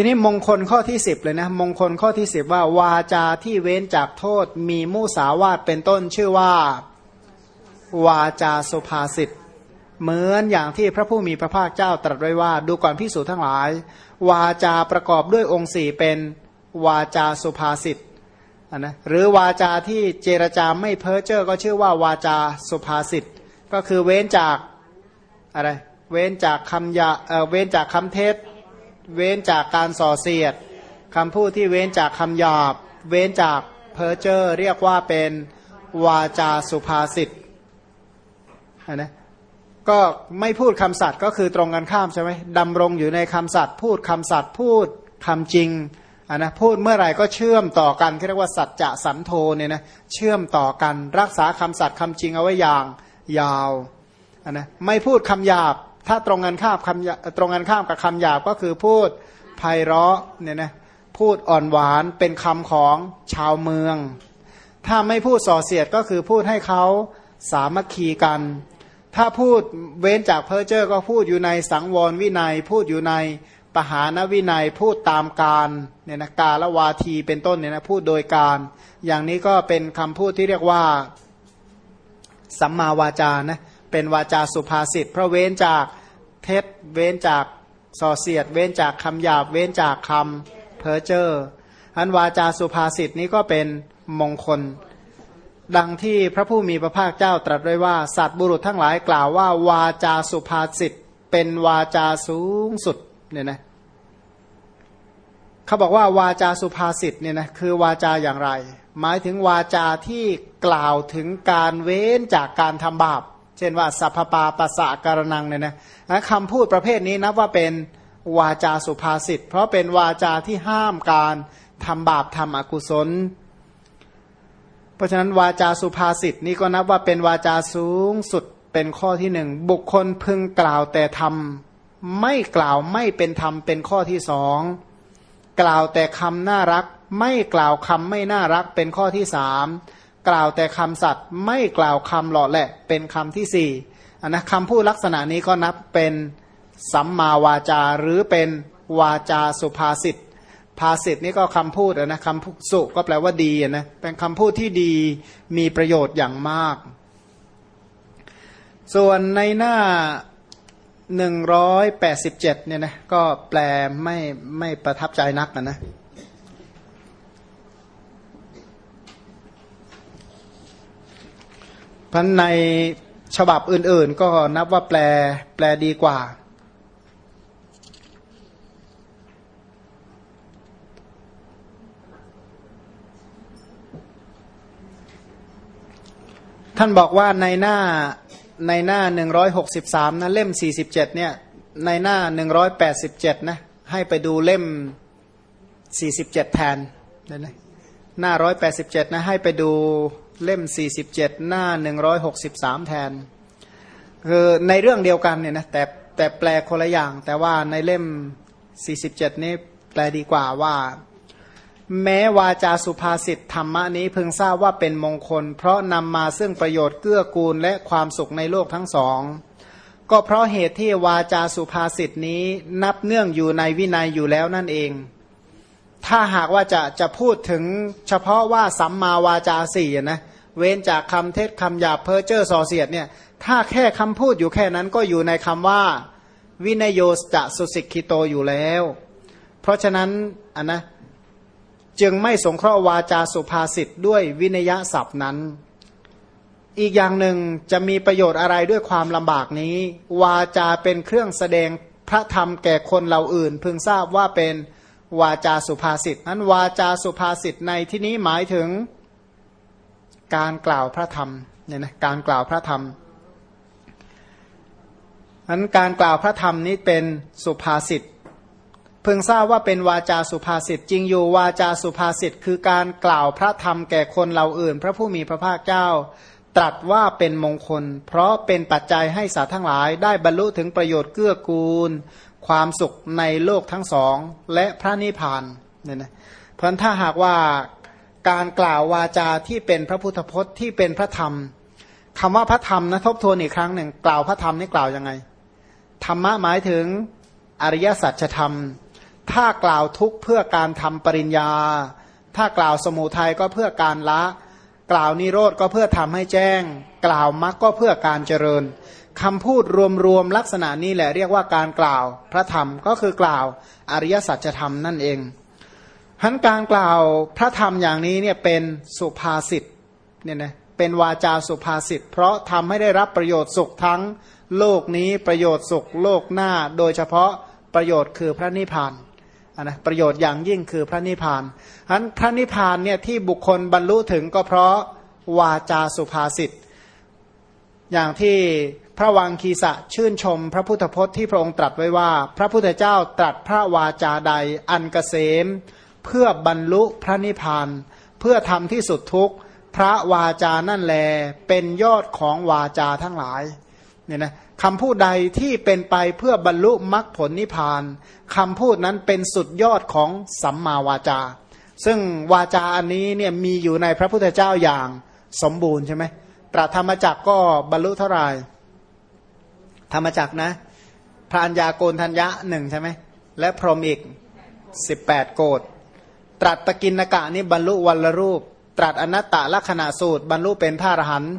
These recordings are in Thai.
ทีนี้มงคลข้อที่สิบเลยนะมงคลข้อที่สิบว่าวาจาที่เว้นจากโทษมีมุสาวาตเป็นต้นชื่อว่า วาจาสุภาษิตเหมือนอย่างที่พระผู้มีพระภาคเจ้าตรัสไว้ว่า ดูก่อนพิสูจทั้งหลาย วาจาประกอบด้วยองค์สี่เป็นวาจาสุภาษิตนะหรือวาจาที่เจรจาไม่เพ้อเจ้อก็ชื่อว่าวาจาสุภาษิตก็คือเว้นจากอะไร เว้นจากคำยาเเว้นจากคำเทศ เว้นจากการส่อเสียดคำพูดที่เว้นจากคำหยาบ เว้นจากเพอเจอเรียกว่าเป็นวาจาสุภาษิตนะก็ไม่พูดคำสัตย์ก็คือตรงกันข้ามใช่ไหมดำรงอยู่ในคำสัตย์พูดคำสัตย์พูดคำจริงอะนะพูดเมื่อไหร่ก็เชื่อมต่อกันเรียกว่าสัจจะสันโทเนี่ยนะเชื่อมต่อกันรักษาคำสัตย์คำจริงเอาไว้อย่างยาวอะนะไม่พูดคำหยาบ ถ้าตรงกันข้ามคำตรงกันข้ามกับคำหยาบก็คือพูดไพเราะเนี่ยนะพูดอ่อนหวานเป็นคำของชาวเมือง ถ้าไม่พูดส่อเสียดก็คือพูดให้เขาสามัคคีกัน ถ้าพูดเว้นจากเพอเจอร์ก็พูดอยู่ในสังวรวินัย พูดอยู่ในปหานวินัย พูดตามการเนี่ยนะกาละวาทีเป็นต้นเนี่ยนะพูดโดยการ อย่างนี้ก็เป็นคำพูดที่เรียกว่าสัมมาวาจานะ เป็นวาจาสุภาษิตเพราะเว้นจากเท็จเว้นจากส่อเสียด เว้นจากคำหยาบ เว้นจากคำเพ้อเจ้ออันวาจาสุภาษิตนี้ก็เป็นมงคล ดังที่พระผู้มีพระภาคเจ้าตรัสไว้ว่า สัตว์บุรุษทั้งหลายกล่าวว่า วาจาสุภาษิตเป็นวาจาสูงสุดเนี่ยนะเขาบอกว่าวาจาสุภาษิตเนี่ยนะคือวาจาอย่างไร หมายถึงวาจาที่กล่าวถึงการเว้นจากการทำบาป เช่นว่าสัพพปาปัสสะการนังเนี่ยนะคำพูดประเภทนี้นับว่าเป็นวาจาสุภาษิต เพราะเป็นวาจาที่ห้ามการทำบาปทำอกุศล เพราะฉะนั้นวาจาสุภาษิตนี้ก็นับว่าเป็นวาจาสูงสุดเป็นข้อที่หนึ่งบุคคลพึงกล่าวแต่ทำไม่กล่าวไม่เป็นธรรมเป็นข้อที่สองกล่าวแต่คำน่ารัก ไม่กล่าวคำไม่น่ารักเป็นข้อที่สาม กล่าวแต่คำสัตว์ไม่กล่าวคำหล่อแหละเป็นคำที่สี่อันนะคำพูดลักษณะนี้ก็นับเป็นสัมมาวาจาหรือเป็นวาจาสุภาษิตภาษิตนี่ก็คำพูดนะคำสุก็แปลว่าดีนะเป็นคำพูดที่ดีมีประโยชน์อย่างมาก ส่วนในหน้าหนึ่งร้อยแปดสิบเจ็ดเนี่ยนะก็แปลไม่ไม่ประทับใจนักนะนะ พันในฉบับอื่น ๆ ก็นับว่าแปลแปลดีกว่า ท่านบอกว่าในหน้าในหน้าหนึ่งร้อยหกสิบสามนะเล่มสี่สิบเจ็ดเนี่ย ในหน้าหนึ่งร้อยแปดสิบเจ็ดนะ ให้ไปดูเล่มสี่สิบเจ็ดแทนนะหน้าร้อยแปดสิบเจ็ดนะ ให้ไปดู เล่ม 47 หน้า 163 แทน คือในเรื่องเดียวกันเนี่ยนะแต่แต่แปลคนละอย่าง แต่ว่าในเล่ม 47 นี้แปลดีกว่าว่า แม้วาจาสุภาษิตธรรมนี้พึงทราบว่าเป็นมงคล เพราะนำมาซึ่งประโยชน์เกื้อกูลและความสุขในโลกทั้งสอง ก็เพราะเหตุที่วาจาสุภาษิตนี้นับเนื่องอยู่ในวินัยอยู่แล้วนั่นเองถ้าหากว่าจะจะพูดถึงเฉพาะว่าสัมมาวาจาสี่นะ เว้นจากคำเทศคำหยาบเพ้อเจ้อส่อเสียดเนี่ยถ้าแค่คำพูดอยู่แค่นั้นก็อยู่ในคำว่า วินโยสจะสุสิกิโตอยู่แล้ว เพราะฉะนั้นอันนะจึงไม่สงเคราะห์วาจาสุภาษิตด้วยวินยศัพท์นั้น อีกอย่างหนึ่งจะมีประโยชน์อะไรด้วยความลำบากนี้ วาจาเป็นเครื่องแสดงพระธรรมแก่คนเหล่าอื่น พึงทราบว่าเป็นวาจาสุภาษิตนั้นวาจาสุภาษิตในที่นี้หมายถึง การกล่าวพระธรรมเนี่ยนะการกล่าวพระธรรมนั้นการกล่าวพระธรรมนี้เป็นสุภาษิตเพิ่งทราบว่าเป็นวาจาสุภาษิตจริงอยู่วาจาสุภาษิตคือการกล่าวพระธรรมแก่คนเราอื่น พระผู้มีพระภาคเจ้า ตรัสว่าเป็นมงคล เพราะเป็นปัจจัยให้สัตว์ทั้งหลาย ได้บรรลุถึงประโยชน์เกื้อกูล ความสุขในโลกทั้งสอง และพระนิพพานเนี่ยนะเพราะถ้าหากว่า การกล่าววาจาที่เป็นพระพุทธพจน์ที่เป็นพระธรรมคำว่าพระธรรมนะทบทวนอีกครั้งหนึ่ง กล่าวพระธรรมนี่กล่าวยังไง ธรรมะหมายถึงอริยสัจธรรม ถ้ากล่าวทุกเพื่อการทำปริญญา ถ้ากล่าวสมุทัยก็เพื่อการละ กล่าวนิโรธก็เพื่อทำให้แจ้ง กล่าวมรรคก็เพื่อการเจริญคำพูดรวมๆลักษณะนี้แหละเรียกว่าการกล่าวพระธรรมก็คือกล่าวอริยสัจธรรมนั่นเอง ทั้นการกล่าวพระธรรมอย่างนี้เนี่ยเป็นสุภาษิตเนี่ยนะเป็นวาจาสุภาษิต เพราะทำให้ได้รับประโยชน์สุขทั้งโลกนี้ประโยชน์สุขโลกหน้า โดยเฉพาะประโยชน์คือพระนิพพานนะประโยชน์อย่างยิ่งคือพระนิพพานฉะนั้นพระนิพพานเนี่ยที่บุคคลบรรลุถึงก็เพราะวาจาสุภาษิต อย่างที่พระวังคีสะชื่นชม พระพุทธพจน์ที่พระองค์ตรัสไว้ว่า พระพุทธเจ้าตรัสพระวาจาใดอันกเกษม เพื่อบรรลุพระนิพพาน เพื่อทำที่สุดทุกพระวาจานั่นแล เป็นยอดของวาจาทั้งหลายเนี่ยนะคำพูดใดที่เป็นไปเพื่อบรรลุมรรคผลนิพพานคำพูดนั้นเป็นสุดยอดของสัมมาวาจา ซึ่งวาจาอันนี้เนี่ยมีอยู่ในพระพุทธเจ้าอย่างสมบูรณ์ใช่ไหมตรัสธรรมจักก็บรรลุเท่าไหร่ธรรมจักนะพระัญญาโกนทัญญะหนึ่งใช่ไหมและพรหมอีกสิบแปดโกด ตรัสตะกินกะนี่บรรลุวันละรูป ตรัสอนัตตลักษณะสูตร บรรลุเป็นพระอรหันต์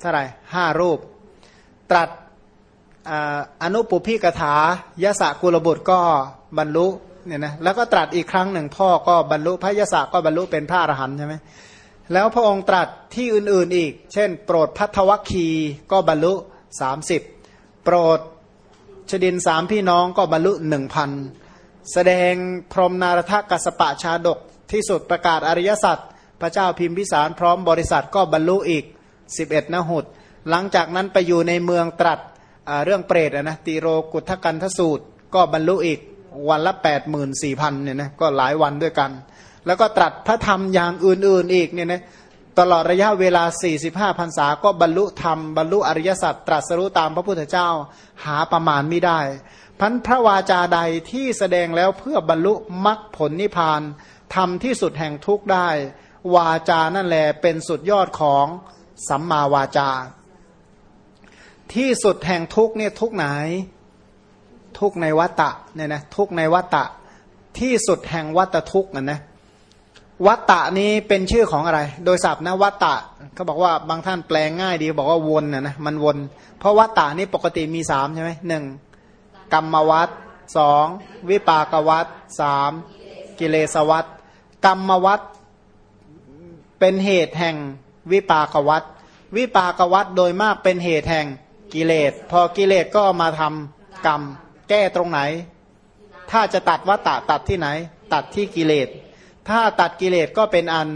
เท่าไหร่ห้ารูป ตรัสอนุปุพิกถายะสะกุลบุตรก็บรรลุเนี่ยนะแล้วก็ตรัสอีกครั้งหนึ่งพ่อก็บรรลุพระยะสะก็บรรลุเป็นพระอรหันต์ใช่ไหมแล้วพระองค์ตรัสที่อื่นๆอีก เช่น โปรดพัทวัคคีก็บรรลุสามสิบโปรดชดินสามพี่น้องก็บรรลุหนึ่งพัน แสดงพรหมนารทกัสปะชาดกที่สุดประกาศอริยสัจพระเจ้าพิมพิสารพร้อมบริษัทก็บรรลุอีก 11นหุดหลังจากนั้นไปอยู่ในเมืองตรัสเรื่องเปรตนะติโรกุทธกันทสูตร ก็บรรลุอีกวันละ 8 4 0 0 0เนี่ยนะก็หลายวันด้วยกัน แล้วก็ตรัสพระธรรมอย่างอื่นๆอีกเนี่ยนะตลอดระยะเวลา 45พรรษาก็บรรลุธรรม บรรลุอริยสัจตรัสรู้ตามพระพุทธเจ้าหาประมาณไม่ได้ พันพระวาจาใดที่แสดงแล้วเพื่อบรรลุมรรคผลนิพพานทำที่สุดแห่งทุกได้ วาจานั่นแหละเป็นสุดยอดของสัมมาวาจา ที่สุดแห่งทุกเนี่ยทุกไหน ทุกในวัตตะเนี่ยนะทุกในวัตตะ ที่สุดแห่งวัตทุกนะนะวัตตะนี้เป็นชื่อของอะไร โดยศัพท์นะวัตตะเขาบอกว่าบางท่านแปลงง่ายดีบอกว่าวนนะนะมันวน เพราะวัตตะนี้ปกติมีสามใช่ไหมหนึ่ง กรรมวัตสองวิปากวัตสามกิเลสวัตกรรมวัตเป็นเหตุแห่งวิปากวัตวิปากวัตโดยมากเป็นเหตุแห่งกิเลส พอกิเลสก็มาทำกรรม แก้ตรงไหน ถ้าจะตัดวัตตะตัดที่ไหน ตัดที่กิเลส ถ้าตัดกิเลสก็เป็นอัน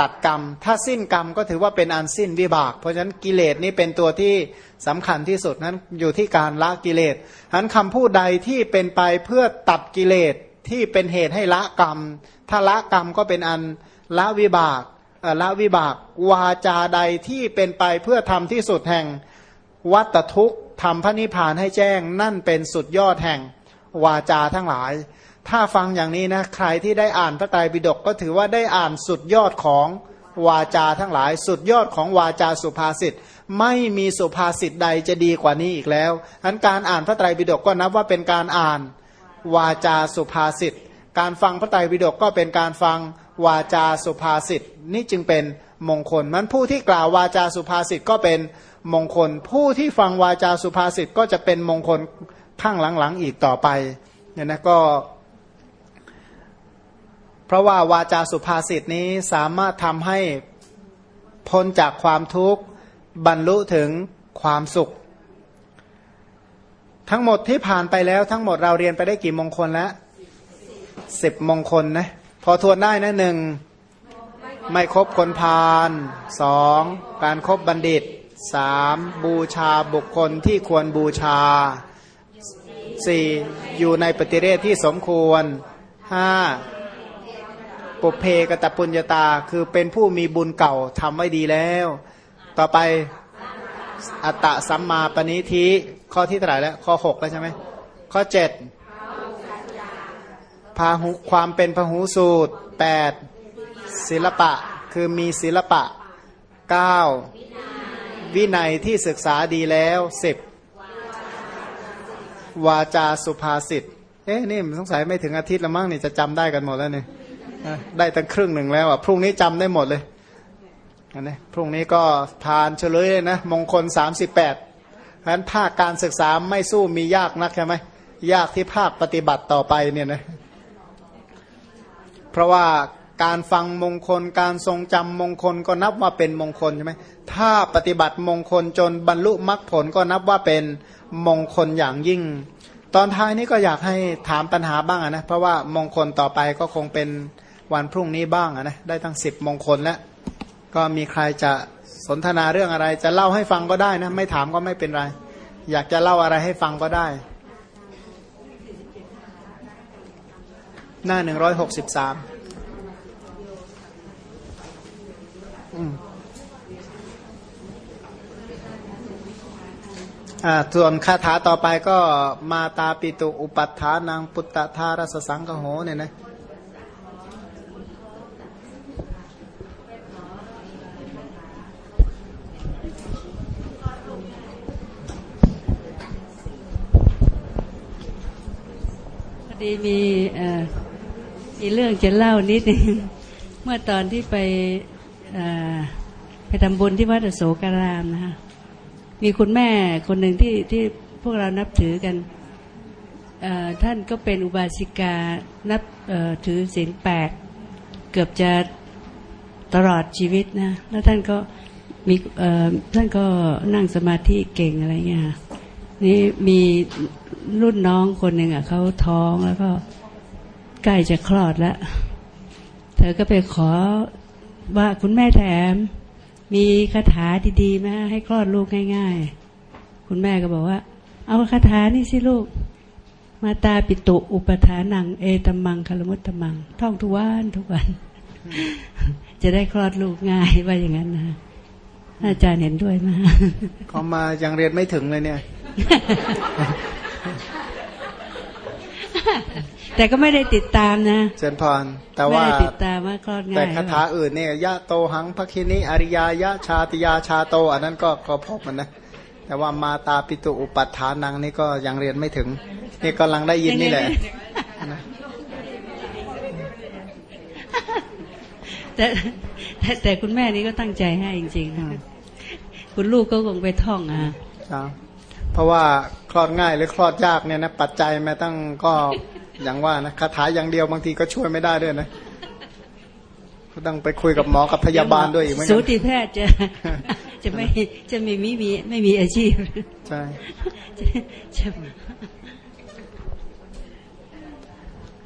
ตัดกรรม ถ้าสิ้นกรรมก็ถือว่าเป็นอันสิ้นวิบาก เพราะฉะนั้นกิเลสนี้เป็นตัวที่สำคัญที่สุดนั้นอยู่ที่การละกิเลสฉะนั้นคำพูดใดที่เป็นไปเพื่อตัดกิเลสที่เป็นเหตุให้ละกรรม ถ้าละกรรมก็เป็นอันละวิบากละวิบากวาจาใดที่เป็นไปเพื่อทำที่สุดแห่งวัตทุกข์ทำพระนิพพานให้แจ้งนั่นเป็นสุดยอดแห่งวาจาทั้งหลาย ถ้าฟังอย่างนี้นะใครที่ได้อ่านพระไตรปิฎกก็ถือว่าได้อ่านสุดยอดของวาจาทั้งหลาย สุดยอดของวาจาสุภาษิตไม่มีสุภาษิตใดจะดีกว่านี้อีกแล้วอันการอ่านพระไตรปิฎกก็นับว่าเป็นการอ่านวาจาสุภาษิตการฟังพระไตรปิฎกก็เป็นการฟังวาจาสุภาษิตนี่จึงเป็นมงคลมันผู้ที่กล่าววาจาสุภาษิตก็เป็นมงคล ผู้ที่ฟังวาจาสุภาษิตก็จะเป็นมงคลข้างหลังๆอีกต่อไปเนี่ยนะก็ เพราะว่าวาจาสุภาษิตนี้สามารถทำให้พ้นจากความทุกข์บรรลุถึงความสุข ทั้งหมดที่ผ่านไปแล้วทั้งหมดเราเรียนไปได้กี่มงคลแล้วสิบมงคลนะพอทวนได้นะหนึ่งไม่คบคนพาลสองการครบบัณฑิตสามบูชาบุคคลที่ควรบูชาสี่อยู่ในปฏิเรศที่สมควรห้า ปุเพกตปุญญาตา คือเป็นผู้มีบุญเก่าทำไว้ดีแล้ว ต่อไปอัตตะสัมมาปณิทิข้อที่เท่าไหร่แล้ว ข้อหกแล้วใช่ไหมข้อเจ็ดพาหุความเป็นพหูสูตรแปดศิลปะคือมีศิลปะเก้าวินัยที่ศึกษาดีแล้วสิบวาจาสุภาษิตเอ๊ะนี่สงสัยไม่ถึงอาทิตย์ละมั้งนี่จะจำได้กันหมดแล้วเนี่ย ได้ตั้งครึ่งหนึ่งแล้วอะพรุ่งนี้จำได้หมดเลยอันะพรุ่งนี้ก็ทานเฉลยเลยนะมงคลสามสิบแปดเพราะฉะนั้นภาคการศึกษาไม่สู้มียากนักใช่ไหมยากที่ภาคปฏิบัติต่อไปเนี่ยนะเพราะว่าการฟังมงคลการทรงจำมงคลก็นับว่าเป็นมงคลใช่ไหมถ้าปฏิบัติมงคลจนบรรลุมรรคผลก็นับว่าเป็นมงคลอย่างยิ่ง ตอนท้ายนี้ก็อยากให้ถามปัญหาบ้างนะเพราะว่ามงคลต่อไปก็คงเป็น วันพรุ่งนี้บ้างนะได้ทั้งสิบมงคลแล้ว ก็มีใครจะสนทนาเรื่องอะไร จะเล่าให้ฟังก็ได้นะ ไม่ถามก็ไม่เป็นไร อยากจะเล่าอะไรให้ฟังก็ได้ หน้าหนึ่งร้อยหกสิบสามส่วนคาถาต่อไปก็มาตาปิตุอุปัฏฐานัง ปุตตะธารสสังกโหเนี่ยนะ ดีมีมีเรื่องจะเล่านิดนึงเมื่อตอนที่ไปไปทำบุญที่วัดโสการามนะคะมีคุณแม่คนหนึ่งที่ที่พวกเรานับถือกันท่านก็เป็นอุบาสิกานับถือศีลแปดเกือบจะตลอดชีวิตนะ แล้วท่านก็มีท่านก็นั่งสมาธิเก่งอะไรเงี้ย นี่มีรุ่นน้องคนหนึ่งอะเขาท้องแล้วก็ใกล้จะคลอดแล้ว เธอก็ไปขอว่าคุณแม่แถม มีคาถาดีๆไหมให้คลอดลูกง่าย ๆ คุณแม่ก็บอกว่า เอาคาถานี่สิลูก มาตาปิตุอุปทานัง เอตมังคารมุตตมัง ท่องทุกวันทุกวัน จะได้คลอดลูกง่ายว่าอย่างนั้นนะ อาจารย์เห็นด้วยไหมเขามายังเรียนไม่ถึงเลยเนี่ย แต่ก็ไม่ได้ติดตามนะเจนพร แต่ว่าไม่ได้ติดตามว่าคลอดง่ายแต่คาถาอื่นเนี่ยยะโตหังพระคินิอริยายะชาติยาชาโต อันนั้นก็ก็พบมันนะแต่ว่ามาตาปิตุอุปัฏฐานังนี่ก็ยังเรียนไม่ถึง นี่กำลังได้ยินนี่แหละแต่ แต่คุณแม่นี่ก็ตั้งใจให้จริงๆคุณลูกก็คงไปท่องอะเพราะว่าคลอดง่ายหรือคลอดยากเนี่ยนะปัจจัยแม้ตั้งก็อย่างว่านะคาถาอย่างเดียวบางทีก็ช่วยไม่ได้ด้วยนะก็ต้องไปคุยกับหมอกับพยาบาลด้วยอีกไหมสูติแพทย์จะจะไม่จะไม่มีมีไม่มีอาชีพ ใช่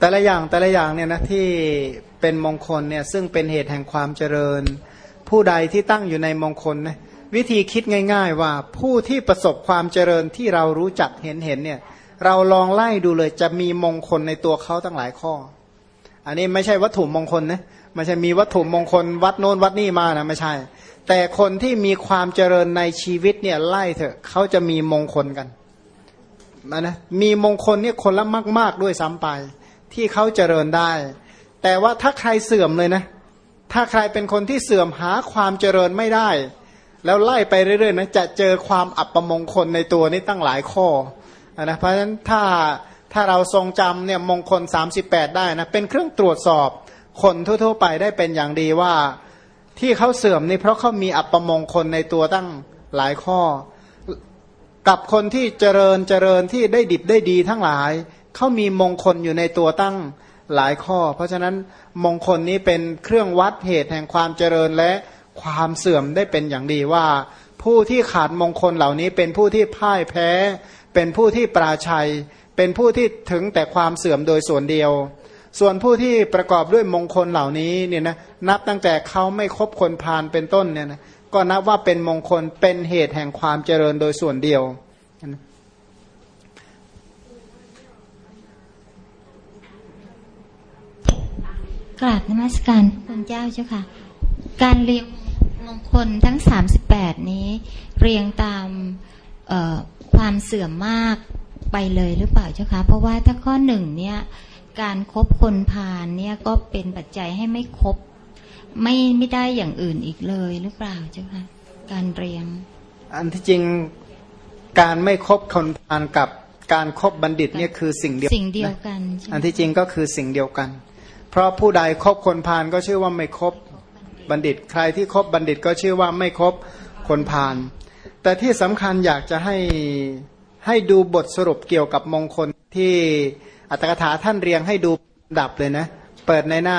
แต่ละอย่างแต่ละอย่างเนี่ยนะที่เป็นมงคลเนี่ยซึ่งเป็นเหตุแห่งความเจริญ ผู้ใดที่ตั้งอยู่ในมงคลนะวิธีคิดง่าย ๆ ว่าผู้ที่ประสบความเจริญที่เรารู้จักเห็นเห็นเนี่ยเราลองไล่ดูเลยจะมีมงคลในตัวเขาตั้งหลายข้อ อันนี้ไม่ใช่วัตถุมงคลนะไม่ใช่มีวัตถุมงคล วัดโน้นวัดนี่มานะไม่ใช่ แต่คนที่มีความเจริญในชีวิตเนี่ยไล่เถอะเขาจะมีมงคลกันนะมีมงคลเนี่ยคนละมาก ๆด้วยซ้ำไป ที่เขาเจริญได้ แต่ว่าถ้าใครเสื่อมเลยนะ ถ้าใครเป็นคนที่เสื่อมหาความเจริญไม่ได้ แล้วไล่ไปเรื่อยๆนะจะเจอความอัปมงคลในตัวนี้ตั้งหลายข้อนะเพราะฉะนั้นถ้าถ้าเราทรงจำเนี่ยมงคล 38 ได้นะเป็นเครื่องตรวจสอบคนทั่วๆไปได้เป็นอย่างดีว่าที่เขาเสื่อมนี่เพราะเขามีอัปมงคลในตัวตั้งหลายข้อ กับคนที่เจริญเจริญที่ได้ดิบได้ดีทั้งหลาย เขามีมงคลอยู่ในตัวตั้งหลายข้อ เพราะฉะนั้นมงคลนี้เป็นเครื่องวัดเหตุแห่งความเจริญและความเสื่อมได้เป็นอย่างดีว่า ผู้ที่ขาดมงคลเหล่านี้เป็นผู้ที่พ่ายแพ้ เป็นผู้ที่ปราชัย เป็นผู้ที่ถึงแต่ความเสื่อมโดยส่วนเดียว ส่วนผู้ที่ประกอบด้วยมงคลเหล่านี้เนี่ยนะนับตั้งแต่เขาไม่คบคนพาลเป็นต้นเนี่ยนะก็นับว่าเป็นมงคลเป็นเหตุแห่งความเจริญโดยส่วนเดียว กราบนมัสการคุณเจ้าเจ้าค่ะ การเรียงงคลทั้งสามสิบแปดนี้ เรียงตามความเสื่อมมากไปเลยหรือเปล่าเจ้าคะเพราะว่าถ้าข้อหนึ่งเนี่ยการครบคนพาลเนี่ยก็เป็นปัจจัยให้ไม่ครบไม่ไม่ได้อย่างอื่นอีกเลยหรือเปล่าเจ้าคะการเรียง อันที่จริงการไม่ครบคนพาลกับการครบบัณฑิตเนี่ยคือสิ่งเดียวสิ่งเดียวกัน อันที่จริงก็คือสิ่งเดียวกัน เพราะผู้ใดคบคนพาลก็ชื่อว่าไม่คบบัณฑิต ใครที่คบบัณฑิตก็ชื่อว่าไม่คบคนพาลแต่ที่สำคัญอยากจะให้ให้ดูบทสรุปเกี่ยวกับมงคลที่อัตถกถาท่านเรียงให้ดูดับเลยนะ เปิดในหน้า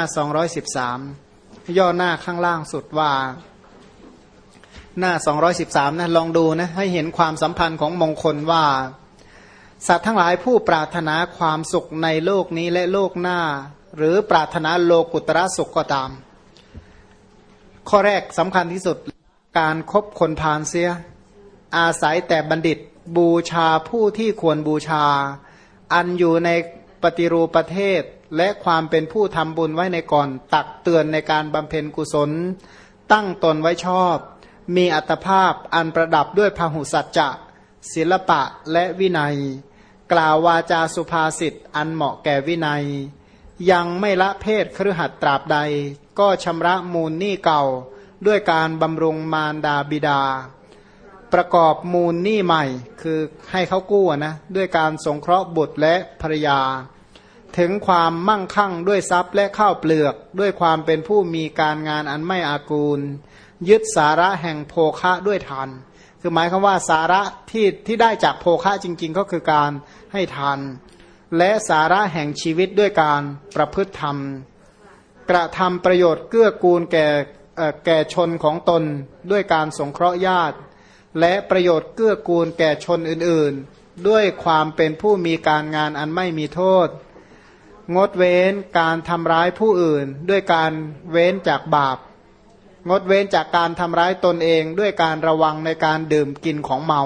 213 ย่อหน้าข้างล่างสุดว่า หน้า 213 นะ ลองดูนะ ให้เห็นความสัมพันธ์ของมงคลว่า สัตว์ทั้งหลายผู้ปรารถนาความสุขในโลกนี้และโลกหน้า หรือปรารถนาโลกุตระสุขก็ตาม ข้อแรกสำคัญที่สุดการครบคนพาลเสีย อาศัยแต่บัณฑิตบูชาผู้ที่ควรบูชา อันอยู่ในปฏิรูปประเทศและความเป็นผู้ทำบุญไว้ในก่อนตักเตือนในการบำเพ็ญกุศล ตั้งตนไว้ชอบ มีอัตภาพอันประดับด้วยพหุสัจจะ ศิลปะและวินัย กล่าววาจาสุภาษิตอันเหมาะแก่วินัย ยังไม่ละเพศครือหัดตราบใด ก็ชำระมูลหนี้เก่า ด้วยการบำรุงมารดาบิดา ประกอบมูลหนี้ใหม่ คือให้เขากู้นะด้วยการสงเคราะห์บุตรและภรยา ถึงความมั่งคั่งด้วยทรัพย์และข้าวเปลือก ด้วยความเป็นผู้มีการงานอันไม่อากูล ยึดสาระแห่งโภคะด้วยทานคือหมายความว่าสาระที่ที่ได้จากโภคะจริง ๆ ก็คือการให้ทาน และสาระแห่งชีวิตด้วยการประพฤติธรรม กระทำประโยชน์เกื้อกูลแก่แก่ชนของตนด้วยการสงเคราะห์ญาติ และประโยชน์เกื้อกูลแก่ชนอื่นๆ ด้วยความเป็นผู้มีการงานอันไม่มีโทษ งดเว้นการทำร้ายผู้อื่น ด้วยการเว้นจากบาป งดเว้นจากการทำร้ายตนเองด้วยการระวังในการดื่มกินของเมา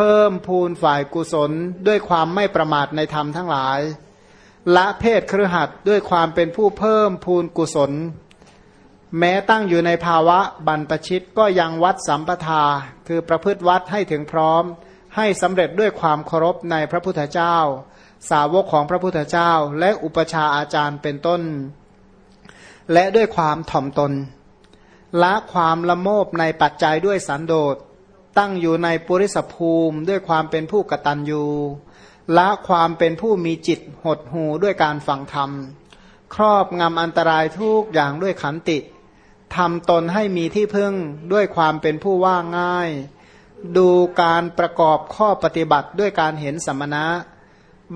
เพิ่มพูนฝ่ายกุศล ด้วยความไม่ประมาทในธรรมทั้งหลาย ละเพศครือหัดด้วยความเป็นผู้เพิ่มพูนกุศล แม้ตั้งอยู่ในภาวะบรรปชิตก็ยังวัดสัมปทา คือประพฤติวัดให้ถึงพร้อม ให้สำเร็จด้วยความเคารพในพระพุทธเจ้า สาวกของพระพุทธเจ้า และอุปชาอาจารย์เป็นต้น และด้วยความถ่อมตนละความละโมบในปัจจัยด้วยสันโดษ ตั้งอยู่ในปุริสภูมิด้วยความเป็นผู้กตัญญูละความเป็นผู้มีจิตหดหูด้วยการฟังธรรม ครอบงำอันตรายทุกอย่างด้วยขันติทำตนให้มีที่พึ่งด้วยความเป็นผู้ว่าง่าย ดูการประกอบข้อปฏิบัติด้วยการเห็นสมณะ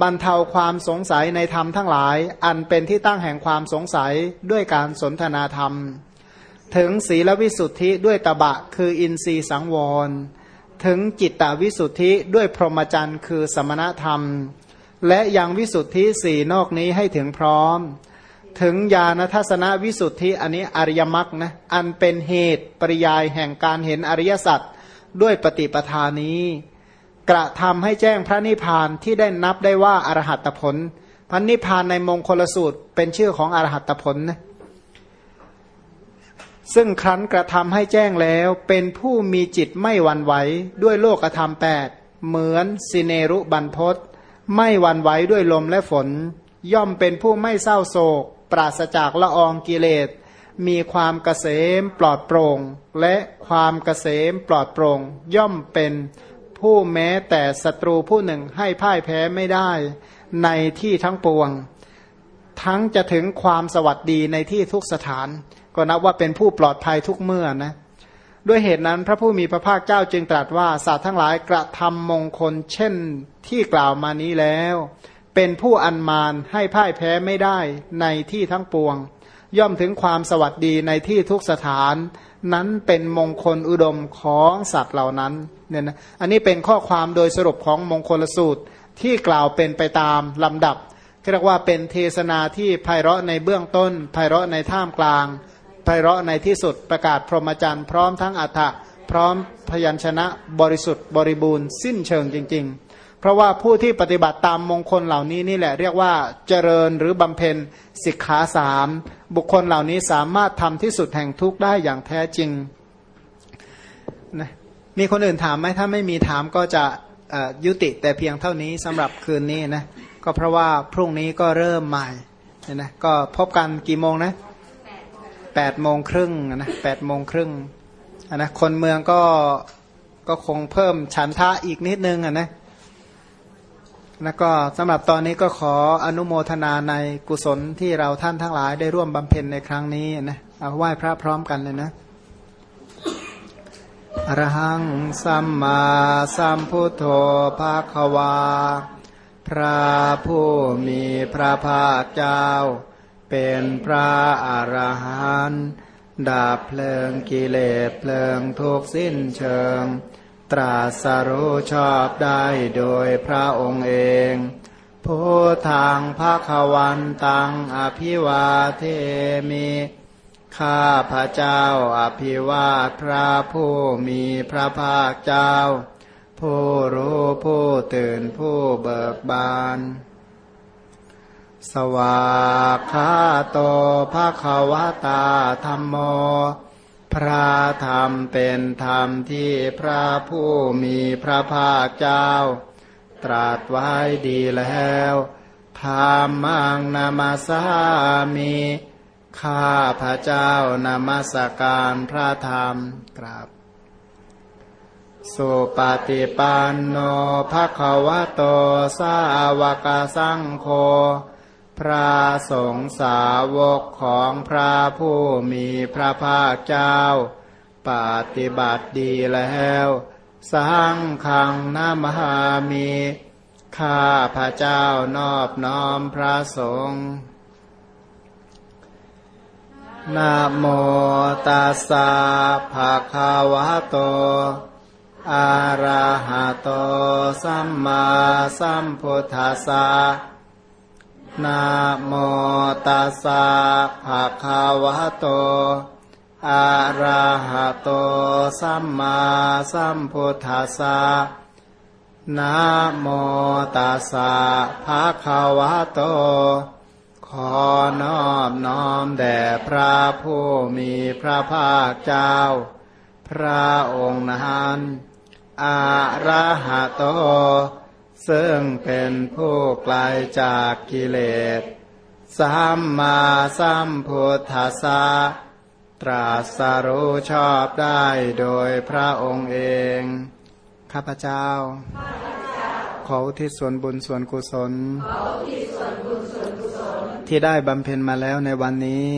บรรเทาความสงสัยในธรรมทั้งหลาย อันเป็นที่ตั้งแห่งความสงสัยด้วยการสนทนาธรรม ถึงศีลวิสุทธิด้วยตบะคืออินทรีสังวร ถึงจิตตวิสุทธิด้วยพรหมจรรย์คือสมณธรรม และยังวิสุทธิสี่นอกนี้ให้ถึงพร้อม ถึงญาณทัศนวิสุทธิอันนี้อริยมรรคนะอันเป็นเหตุปริยายแห่งการเห็นอริยสัจด้วยปฏิปทานี้ กระทำให้แจ้งพระนิพพานที่ได้นับได้ว่าอรหัตผลพระนิพพานในมงคลสูตรเป็นชื่อของอรหัตผลนะ ซึ่งครั้นกระทำให้แจ้งแล้ว เป็นผู้มีจิตไม่หวั่นไหวด้วยโลกธรรมแปดเหมือนสิเนรุบันพศไม่หวั่นไหวด้วยลมและฝน ย่อมเป็นผู้ไม่เศร้าโศก ปราศจากละอองกิเลส มีความเกษมปลอดโปร่ง และความเกษมปลอดโปร่ง ย่อมเป็นผู้แม้แต่ศัตรูผู้หนึ่งให้พ่ายแพ้ไม่ได้ ในที่ทั้งปวง ทั้งจะถึงความสวัสดีในที่ทุกสถาน ก็นับว่าเป็นผู้ปลอดภัยทุกเมื่อนะด้วยเหตุนั้นพระผู้มีพระภาคเจ้าจึงตรัสว่าสัตว์ทั้งหลายกระทำมงคลเช่นที่กล่าวมานี้แล้ว เป็นผู้อันมานให้พ่ายแพ้ไม่ได้ในที่ทั้งปวง ย่อมถึงความสวัสดีในที่ทุกสถาน นั้นเป็นมงคลอุดมของสัตว์เหล่านั้นเนี่ยนะอันนี้เป็นข้อความโดยสรุปของมงคลสูตรที่กล่าวเป็นไปตามลำดับเรียกว่าเป็นเทศนาที่ไพเราะในเบื้องต้นไพเราะในท่ามกลาง ไพเราะในที่สุดประกาศพรหมจรรย์พร้อมทั้งอัฏฐะพร้อมพยัญชนะบริสุทธิ์บริบูรณ์สิ้นเชิงจริง ๆ เพราะว่าผู้ที่ปฏิบัติตามมงคลเหล่านี้นี่แหละเรียกว่าเจริญหรือบำเพ็ญสิกขาสามบุคคลเหล่านี้สามารถทำที่สุดแห่งทุกข์ได้อย่างแท้จริงนะมีคนอื่นถามไหมถ้าไม่มีถามก็จะยุติแต่เพียงเท่านี้สำหรับคืนนี้นะก็เพราะว่าพรุ่งนี้ก็เริ่มใหม่นี่นะก็พบกันกี่โมงนะ แปดโมงครึ่งนะแปดโมงครึ่งนะคนเมืองก็ก็คงเพิ่มฉันทะอีกนิดนึงอะนะแล้วก็สำหรับตอนนี้ก็ขออนุโมทนาในกุศลที่เราท่านทั้งหลายได้ร่วมบำเพ็ญในครั้งนี้นะเอาไหว้พระพร้อมกันเลยนะอรหังสัมมาสัมพุทโธภาควา พระผู้มีพระภาคเจ้า เป็นพระอรหันต์ดับเพลิงกิเลสเพลิงทุกสิ้นเชิง ตรัสรู้ชอบได้โดยพระองค์เองผู้ทางพระขวันตังอภิวาเทมิ ข้าพระเจ้าอภิวาทพระผู้มีพระภาคเจ้า ผู้รู้ผู้ตื่นผู้เบิกบาน สวากขาโตภาควตาธรรมโม พระธรรมเป็นธรรมที่พระผู้มีพระภาคเจ้า ตรัสไว้ดีแล้วธรรมังนามาสามี ข้าพระเจ้านามัสการพระธรรมกราบสุปฏิปันโนภะคะวะโตสาวกสังโฆ พระสงฆ์สาวกของพระผู้มีพระภาคเจ้า ปฏิบัติดีแล้วสังขังนามหามี ข้าพระเจ้านอบน้อมพระสงฆ์นะโมตัสสะภะคะวะโต อะระหะโต สัมมาสัมพุทธัสสะ นะโมตัสสะภะคะวะโต อะระหะโต สัมมาสัมพุทธัสสะนะโมตัสสะภะคะวะโต ขอนอบน้อมแด่พระผู้มีพระภาคเจ้า พระองค์นั้นอาระหะโต ซึ่งเป็นผู้ไกลจากกิเลสสัมมาสัมพุทธัสสะตรัสรู้ชอบได้โดยพระองค์เอง ข้าพเจ้า ขออุทิศส่วนบุญส่วนกุศล ที่ได้บำเพ็ญมาแล้วในวันนี้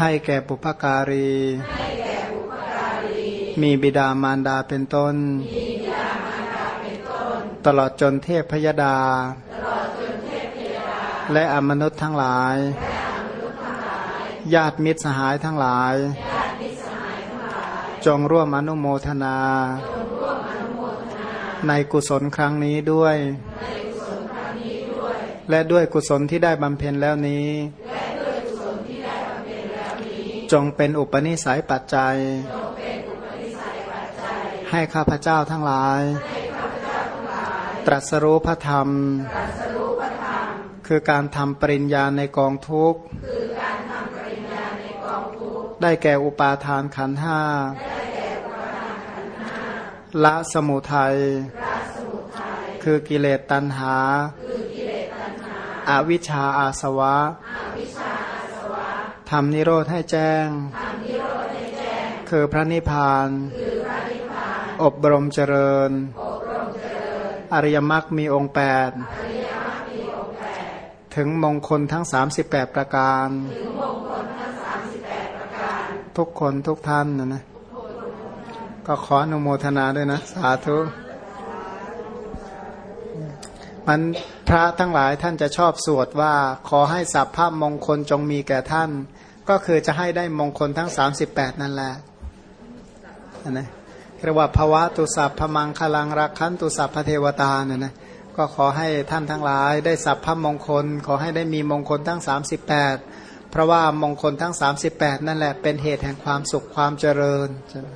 ให้แก่ปุพการี มีบิดามารดาเป็นต้น ตลอดจนเทพพยดา และอมนุษย์ทั้งหลาย ญาติมิตรสหายทั้งหลาย จงร่วมอนุโมทนา ในกุศลครั้งนี้ด้วย และด้วยกุศลที่ได้บำเพ็ญแล้วนี้ จงเป็นอุปนิสัยปัจจัย ให้ข้าพเจ้าทั้งหลาย ตรัสรู้พระธรรม คือการทำปริญญาในกองทุกข์ ได้แก่อุปาทานขันธ์ห้าละสมุทัย คือกิเลสตัณหาอวิชชาอาสวะทำนิโรธให้แจ้ง คือพระนิพพาน อบรมเจริญ อริยมรรคมีองค์แปดถึงมงคลทั้ง 38 ประการ ทุกคนทุกท่านนะนะก็ขออนุโมทนาด้วยนะ สาธุมันพระทั้งหลายท่านจะชอบสวดว่า ขอให้สัพพะมงคลจงมีแก่ท่าน ก็คือจะให้ได้มงคลทั้ง 38 นั่นแหละนะ เรียกว่าภวะตุสัพพมังคลังรักขันตุสัพพเทวตาเนี่ยนะก็ขอให้ท่านทั้งหลายได้สัพพมงคล ขอให้ได้มีมงคลทั้ง 38 เพราะว่ามงคลทั้ง 38 นั่นแหละเป็นเหตุแห่งความสุขความเจริญใช่ไหม